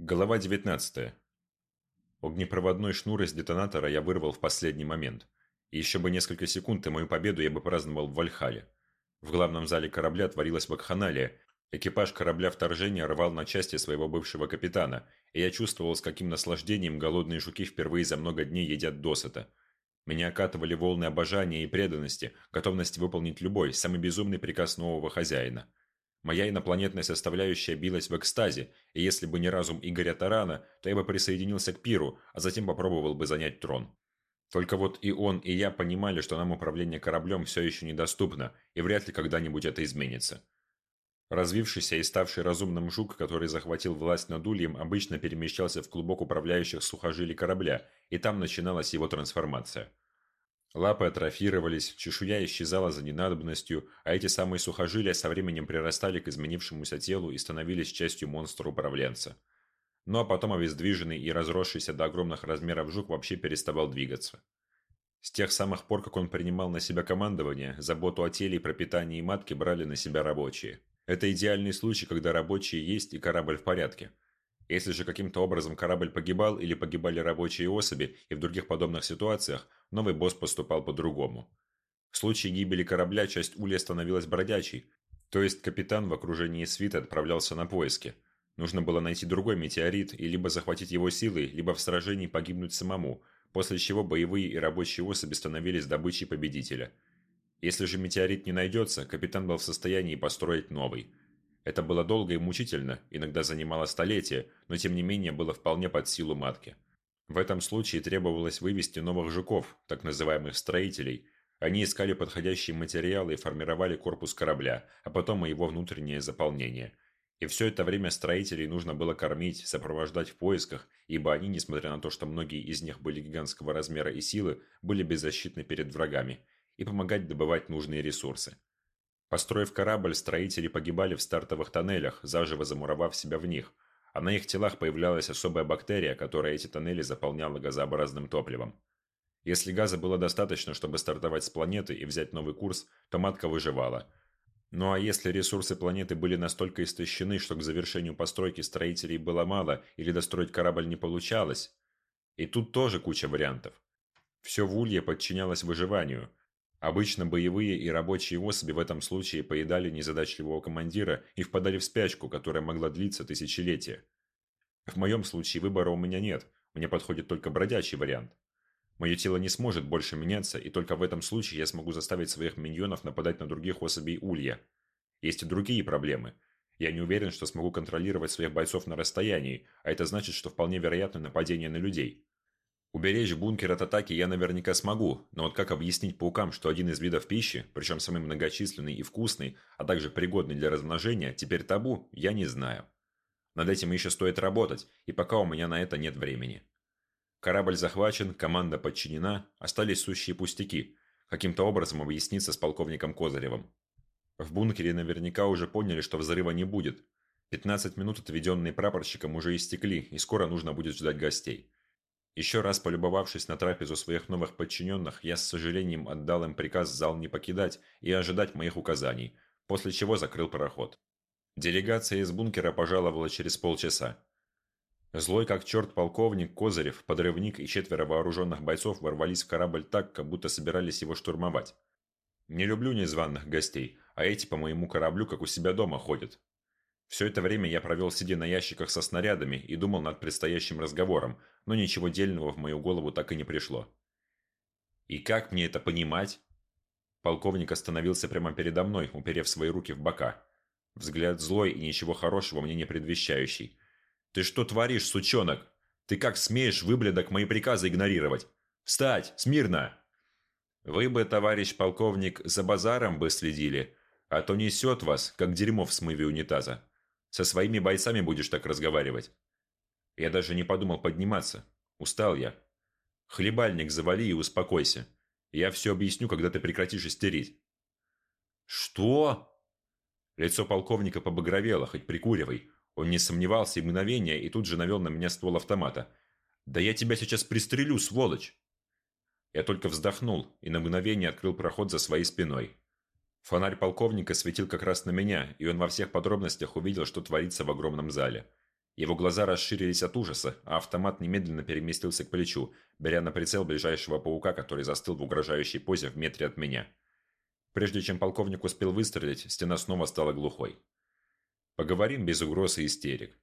Глава 19. Огнепроводной шнур из детонатора я вырвал в последний момент. И еще бы несколько секунд, и мою победу я бы праздновал в Вальхале. В главном зале корабля творилась вакханалия. Экипаж корабля вторжения рвал на части своего бывшего капитана, и я чувствовал, с каким наслаждением голодные жуки впервые за много дней едят досыта. Меня окатывали волны обожания и преданности, готовность выполнить любой, самый безумный приказ нового хозяина – Моя инопланетная составляющая билась в экстазе, и если бы не разум Игоря Тарана, то я бы присоединился к пиру, а затем попробовал бы занять трон. Только вот и он, и я понимали, что нам управление кораблем все еще недоступно, и вряд ли когда-нибудь это изменится. Развившийся и ставший разумным жук, который захватил власть над Ульем, обычно перемещался в клубок управляющих сухожилий корабля, и там начиналась его трансформация – Лапы атрофировались, чешуя исчезала за ненадобностью, а эти самые сухожилия со временем прирастали к изменившемуся телу и становились частью монстра-управленца. Ну а потом обездвиженный и разросшийся до огромных размеров жук вообще переставал двигаться. С тех самых пор, как он принимал на себя командование, заботу о теле и пропитании матки брали на себя рабочие. Это идеальный случай, когда рабочие есть и корабль в порядке – если же каким-то образом корабль погибал или погибали рабочие особи и в других подобных ситуациях, новый босс поступал по-другому. В случае гибели корабля часть улья становилась бродячей, то есть капитан в окружении свита отправлялся на поиски. Нужно было найти другой метеорит и либо захватить его силой, либо в сражении погибнуть самому, после чего боевые и рабочие особи становились добычей победителя. Если же метеорит не найдется, капитан был в состоянии построить новый – это было долго и мучительно, иногда занимало столетия, но тем не менее было вполне под силу матки. В этом случае требовалось вывести новых жуков, так называемых строителей. Они искали подходящие материалы и формировали корпус корабля, а потом и его внутреннее заполнение. И все это время строителей нужно было кормить, сопровождать в поисках, ибо они, несмотря на то, что многие из них были гигантского размера и силы, были беззащитны перед врагами, и помогать добывать нужные ресурсы. Построив корабль, строители погибали в стартовых тоннелях, заживо замуровав себя в них, а на их телах появлялась особая бактерия, которая эти тоннели заполняла газообразным топливом. Если газа было достаточно, чтобы стартовать с планеты и взять новый курс, то матка выживала. Ну а если ресурсы планеты были настолько истощены, что к завершению постройки строителей было мало или достроить корабль не получалось? И тут тоже куча вариантов. Все в Улье подчинялось выживанию, Обычно боевые и рабочие особи в этом случае поедали незадачливого командира и впадали в спячку, которая могла длиться тысячелетия. В моем случае выбора у меня нет, мне подходит только бродячий вариант. Мое тело не сможет больше меняться, и только в этом случае я смогу заставить своих миньонов нападать на других особей Улья. Есть и другие проблемы. Я не уверен, что смогу контролировать своих бойцов на расстоянии, а это значит, что вполне вероятно нападение на людей. Уберечь бункер от атаки я наверняка смогу, но вот как объяснить паукам, что один из видов пищи, причем самый многочисленный и вкусный, а также пригодный для размножения, теперь табу, я не знаю. Над этим еще стоит работать, и пока у меня на это нет времени. Корабль захвачен, команда подчинена, остались сущие пустяки. Каким-то образом объясниться с полковником Козыревым. В бункере наверняка уже поняли, что взрыва не будет. 15 минут, отведенные прапорщиком, уже истекли, и скоро нужно будет ждать гостей. Еще раз полюбовавшись на трапезу своих новых подчиненных, я с сожалением отдал им приказ зал не покидать и ожидать моих указаний, после чего закрыл пароход. Делегация из бункера пожаловала через полчаса. Злой как черт полковник Козырев, подрывник и четверо вооруженных бойцов ворвались в корабль так, как будто собирались его штурмовать. Не люблю незваных гостей, а эти по моему кораблю как у себя дома ходят. Все это время я провел сидя на ящиках со снарядами и думал над предстоящим разговором, но ничего дельного в мою голову так и не пришло. «И как мне это понимать?» Полковник остановился прямо передо мной, уперев свои руки в бока. Взгляд злой и ничего хорошего мне не предвещающий. «Ты что творишь, сучонок? Ты как смеешь, выблядок, мои приказы игнорировать? Встать! Смирно!» «Вы бы, товарищ полковник, за базаром бы следили, а то несет вас, как дерьмо в смыве унитаза. Со своими бойцами будешь так разговаривать. Я даже не подумал подниматься. Устал я. Хлебальник завали и успокойся. Я все объясню, когда ты прекратишь истерить. Что? Лицо полковника побагровело, хоть прикуривай. Он не сомневался и мгновение, и тут же навел на меня ствол автомата. «Да я тебя сейчас пристрелю, сволочь!» Я только вздохнул и на мгновение открыл проход за своей спиной. Фонарь полковника светил как раз на меня, и он во всех подробностях увидел, что творится в огромном зале. Его глаза расширились от ужаса, а автомат немедленно переместился к плечу, беря на прицел ближайшего паука, который застыл в угрожающей позе в метре от меня. Прежде чем полковник успел выстрелить, стена снова стала глухой. Поговорим без угроз и истерик.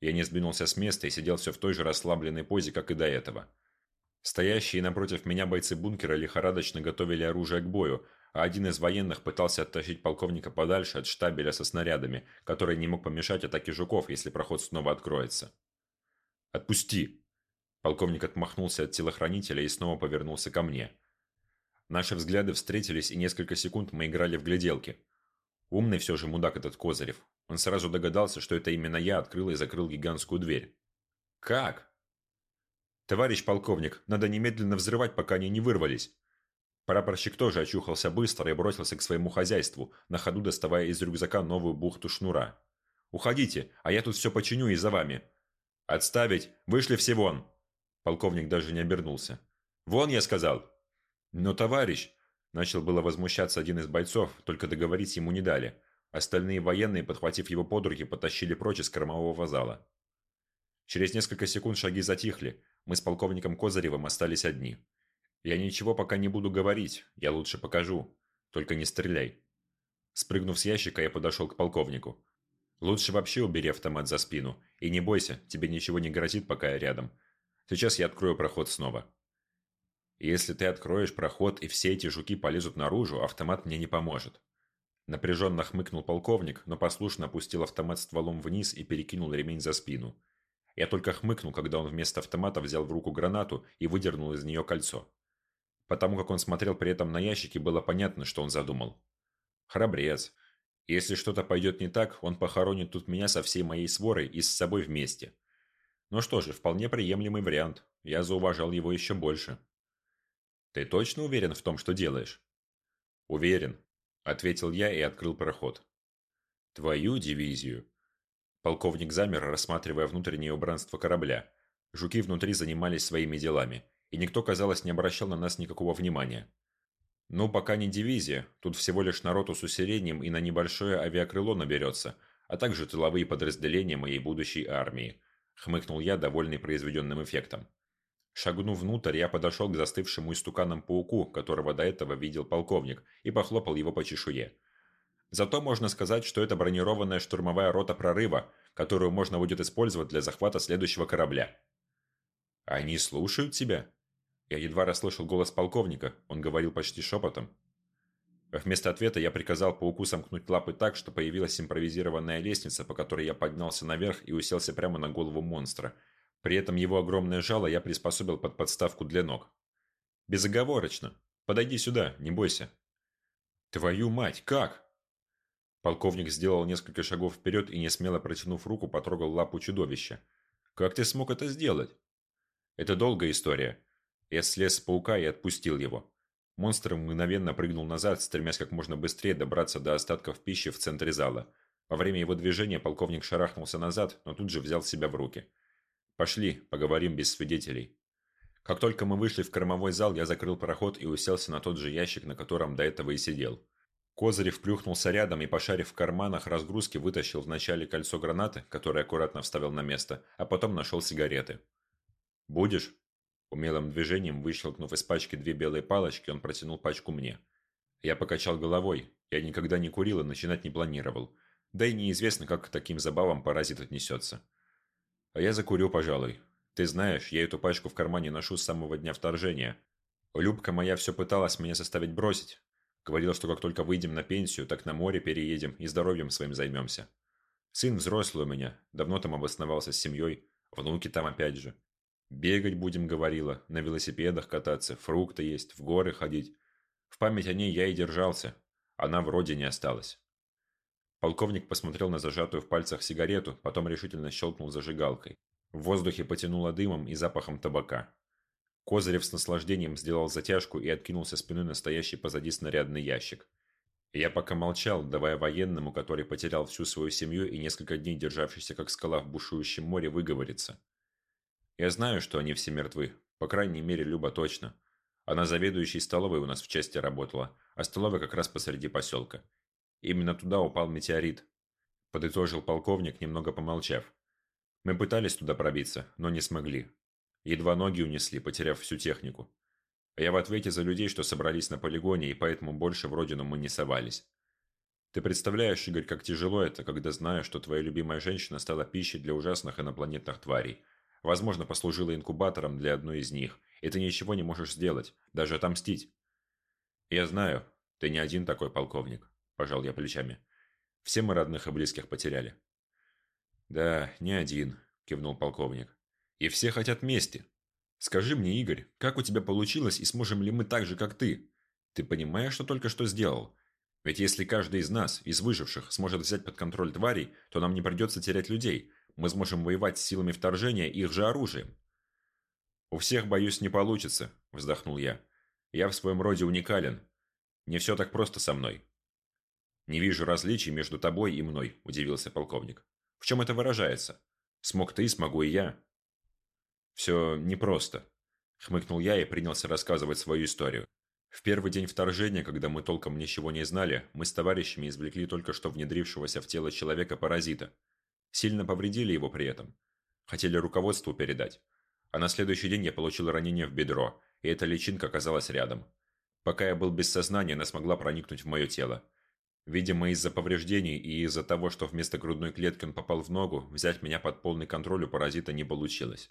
Я не сдвинулся с места и сидел все в той же расслабленной позе, как и до этого. Стоящие напротив меня бойцы бункера лихорадочно готовили оружие к бою, а один из военных пытался оттащить полковника подальше от штабеля со снарядами, который не мог помешать атаке жуков, если проход снова откроется. «Отпусти!» Полковник отмахнулся от телохранителя и снова повернулся ко мне. Наши взгляды встретились, и несколько секунд мы играли в гляделки. Умный все же мудак этот Козырев. Он сразу догадался, что это именно я открыл и закрыл гигантскую дверь. «Как?» «Товарищ полковник, надо немедленно взрывать, пока они не вырвались». Прапорщик тоже очухался быстро и бросился к своему хозяйству, на ходу доставая из рюкзака новую бухту шнура. «Уходите, а я тут все починю и за вами». «Отставить! Вышли все вон!» Полковник даже не обернулся. «Вон, я сказал!» «Но, товарищ!» Начал было возмущаться один из бойцов, только договорить ему не дали. Остальные военные, подхватив его под руки, потащили прочь из кормового зала. Через несколько секунд шаги затихли. Мы с полковником Козыревым остались одни. Я ничего пока не буду говорить, я лучше покажу. Только не стреляй. Спрыгнув с ящика, я подошел к полковнику. Лучше вообще убери автомат за спину. И не бойся, тебе ничего не грозит, пока я рядом. Сейчас я открою проход снова. Если ты откроешь проход и все эти жуки полезут наружу, автомат мне не поможет. Напряженно хмыкнул полковник, но послушно опустил автомат стволом вниз и перекинул ремень за спину. Я только хмыкнул, когда он вместо автомата взял в руку гранату и выдернул из нее кольцо. Потому как он смотрел при этом на ящики, было понятно, что он задумал. Храбрец. Если что-то пойдет не так, он похоронит тут меня со всей моей сворой и с собой вместе. Ну что же, вполне приемлемый вариант. Я зауважал его еще больше. «Ты точно уверен в том, что делаешь?» «Уверен», — ответил я и открыл проход. «Твою дивизию». Полковник замер, рассматривая внутреннее убранство корабля. Жуки внутри занимались своими делами, и никто, казалось, не обращал на нас никакого внимания. «Ну, пока не дивизия, тут всего лишь народ с усилением и на небольшое авиакрыло наберется, а также тыловые подразделения моей будущей армии», — хмыкнул я, довольный произведенным эффектом. Шагнув внутрь, я подошел к застывшему истуканам пауку, которого до этого видел полковник, и похлопал его по чешуе. Зато можно сказать, что это бронированная штурмовая рота прорыва, которую можно будет использовать для захвата следующего корабля. «Они слушают тебя?» Я едва расслышал голос полковника, он говорил почти шепотом. Вместо ответа я приказал пауку сомкнуть лапы так, что появилась импровизированная лестница, по которой я поднялся наверх и уселся прямо на голову монстра – при этом его огромное жало я приспособил под подставку для ног. Безоговорочно. Подойди сюда, не бойся. Твою мать, как? Полковник сделал несколько шагов вперед и, не смело протянув руку, потрогал лапу чудовища. Как ты смог это сделать? Это долгая история. Я слез с паука и отпустил его. Монстр мгновенно прыгнул назад, стремясь как можно быстрее добраться до остатков пищи в центре зала. Во время его движения полковник шарахнулся назад, но тут же взял себя в руки. «Пошли, поговорим без свидетелей». Как только мы вышли в кормовой зал, я закрыл проход и уселся на тот же ящик, на котором до этого и сидел. Козырев плюхнулся рядом и, пошарив в карманах разгрузки, вытащил вначале кольцо гранаты, которое аккуратно вставил на место, а потом нашел сигареты. «Будешь?» Умелым движением, выщелкнув из пачки две белые палочки, он протянул пачку мне. Я покачал головой. Я никогда не курил и начинать не планировал. Да и неизвестно, как к таким забавам паразит отнесется. А я закурю, пожалуй. Ты знаешь, я эту пачку в кармане ношу с самого дня вторжения. Любка моя все пыталась меня заставить бросить. Говорила, что как только выйдем на пенсию, так на море переедем и здоровьем своим займемся. Сын взрослый у меня, давно там обосновался с семьей, внуки там опять же. Бегать будем, говорила, на велосипедах кататься, фрукты есть, в горы ходить. В память о ней я и держался. Она вроде не осталась. Полковник посмотрел на зажатую в пальцах сигарету, потом решительно щелкнул зажигалкой. В воздухе потянуло дымом и запахом табака. Козырев с наслаждением сделал затяжку и откинулся спиной на стоящий позади снарядный ящик. Я пока молчал, давая военному, который потерял всю свою семью и несколько дней державшийся как скала в бушующем море, выговориться. Я знаю, что они все мертвы. По крайней мере, Люба точно. Она заведующей столовой у нас в части работала, а столовая как раз посреди поселка. Именно туда упал метеорит. Подытожил полковник, немного помолчав. Мы пытались туда пробиться, но не смогли. Едва ноги унесли, потеряв всю технику. Я в ответе за людей, что собрались на полигоне, и поэтому больше в родину мы не совались. Ты представляешь, Игорь, как тяжело это, когда знаешь, что твоя любимая женщина стала пищей для ужасных инопланетных тварей. Возможно, послужила инкубатором для одной из них, и ты ничего не можешь сделать, даже отомстить. Я знаю, ты не один такой полковник, пожал я плечами. Все мы родных и близких потеряли. Да, не один, кивнул полковник. И все хотят мести. Скажи мне, Игорь, как у тебя получилось и сможем ли мы так же, как ты? Ты понимаешь, что только что сделал? Ведь если каждый из нас, из выживших, сможет взять под контроль тварей, то нам не придется терять людей. Мы сможем воевать с силами вторжения их же оружием. «У всех, боюсь, не получится», – вздохнул я. «Я в своем роде уникален. Не все так просто со мной». «Не вижу различий между тобой и мной», – удивился полковник. «В чем это выражается? Смог ты, смогу и я». «Все непросто», – хмыкнул я и принялся рассказывать свою историю. В первый день вторжения, когда мы толком ничего не знали, мы с товарищами извлекли только что внедрившегося в тело человека паразита. Сильно повредили его при этом. Хотели руководству передать. А на следующий день я получил ранение в бедро, и эта личинка оказалась рядом. Пока я был без сознания, она смогла проникнуть в мое тело. Видимо, из-за повреждений и из-за того, что вместо грудной клетки он попал в ногу, взять меня под полный контроль у паразита не получилось.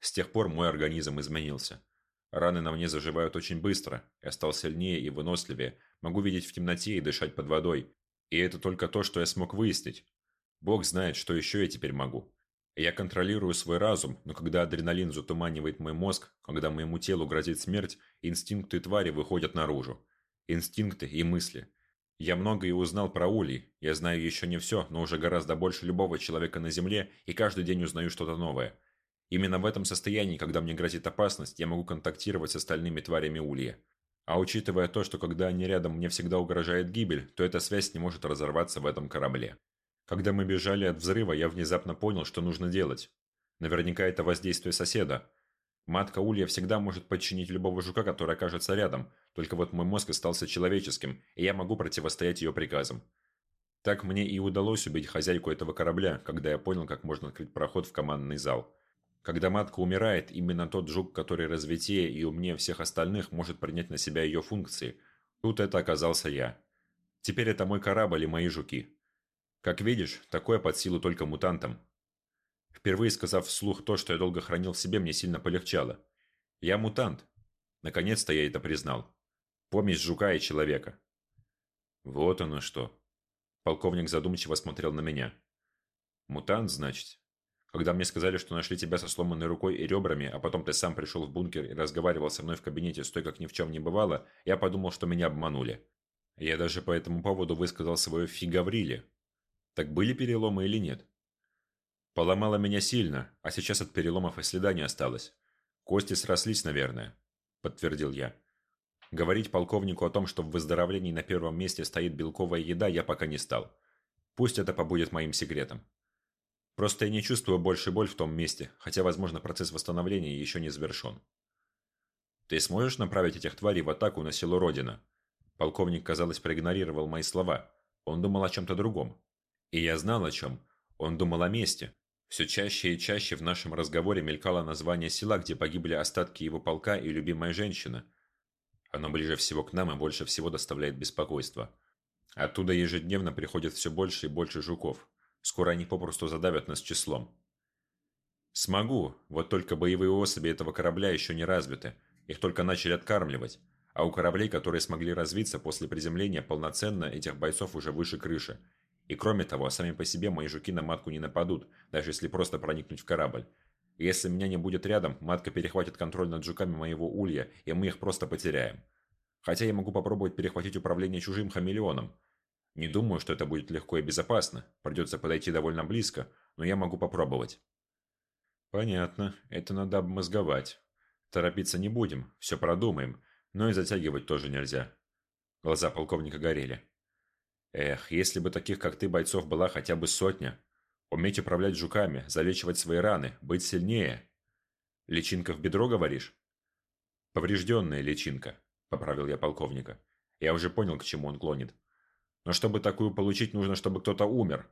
С тех пор мой организм изменился. Раны на мне заживают очень быстро. Я стал сильнее и выносливее, могу видеть в темноте и дышать под водой. И это только то, что я смог выяснить. Бог знает, что еще я теперь могу. Я контролирую свой разум, но когда адреналин затуманивает мой мозг, когда моему телу грозит смерть, инстинкты твари выходят наружу. Инстинкты и мысли. Я многое узнал про Ули. Я знаю еще не все, но уже гораздо больше любого человека на Земле, и каждый день узнаю что-то новое. Именно в этом состоянии, когда мне грозит опасность, я могу контактировать с остальными тварями Улья. А учитывая то, что когда они рядом мне всегда угрожает гибель, то эта связь не может разорваться в этом корабле. Когда мы бежали от взрыва, я внезапно понял, что нужно делать. Наверняка это воздействие соседа. Матка Улья всегда может подчинить любого жука, который окажется рядом, только вот мой мозг остался человеческим, и я могу противостоять ее приказам. Так мне и удалось убить хозяйку этого корабля, когда я понял, как можно открыть проход в командный зал. Когда матка умирает, именно тот жук, который развитее и умнее всех остальных, может принять на себя ее функции. Тут это оказался я. Теперь это мой корабль и мои жуки. Как видишь, такое под силу только мутантам. Впервые сказав вслух то, что я долго хранил в себе, мне сильно полегчало. Я мутант. Наконец-то я это признал. Помесь жука и человека. Вот оно что. Полковник задумчиво смотрел на меня. Мутант, значит? Когда мне сказали, что нашли тебя со сломанной рукой и ребрами, а потом ты сам пришел в бункер и разговаривал со мной в кабинете с той, как ни в чем не бывало, я подумал, что меня обманули. Я даже по этому поводу высказал свое «фи Гавриле», так были переломы или нет? Поломало меня сильно, а сейчас от переломов и следа не осталось. Кости срослись, наверное, подтвердил я. Говорить полковнику о том, что в выздоровлении на первом месте стоит белковая еда, я пока не стал. Пусть это побудет моим секретом. Просто я не чувствую больше боль в том месте, хотя, возможно, процесс восстановления еще не завершен. Ты сможешь направить этих тварей в атаку на село Родина? Полковник, казалось, проигнорировал мои слова. Он думал о чем-то другом. И я знал о чем. Он думал о месте. Все чаще и чаще в нашем разговоре мелькало название села, где погибли остатки его полка и любимая женщина. Оно ближе всего к нам и больше всего доставляет беспокойство. Оттуда ежедневно приходит все больше и больше жуков. Скоро они попросту задавят нас числом. Смогу, вот только боевые особи этого корабля еще не развиты. Их только начали откармливать. А у кораблей, которые смогли развиться после приземления полноценно, этих бойцов уже выше крыши. И кроме того, сами по себе мои жуки на матку не нападут, даже если просто проникнуть в корабль. И если меня не будет рядом, матка перехватит контроль над жуками моего улья, и мы их просто потеряем. Хотя я могу попробовать перехватить управление чужим хамелеоном. Не думаю, что это будет легко и безопасно. Придется подойти довольно близко, но я могу попробовать. Понятно, это надо обмозговать. Торопиться не будем, все продумаем, но и затягивать тоже нельзя. Глаза полковника горели. Эх, если бы таких, как ты, бойцов была хотя бы сотня. Уметь управлять жуками, залечивать свои раны, быть сильнее. Личинка в бедро, говоришь? Поврежденная личинка, поправил я полковника. Я уже понял, к чему он клонит. Но чтобы такую получить, нужно, чтобы кто-то умер.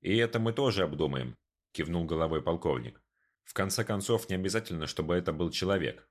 И это мы тоже обдумаем. кивнул головой полковник. В конце концов, не обязательно, чтобы это был человек.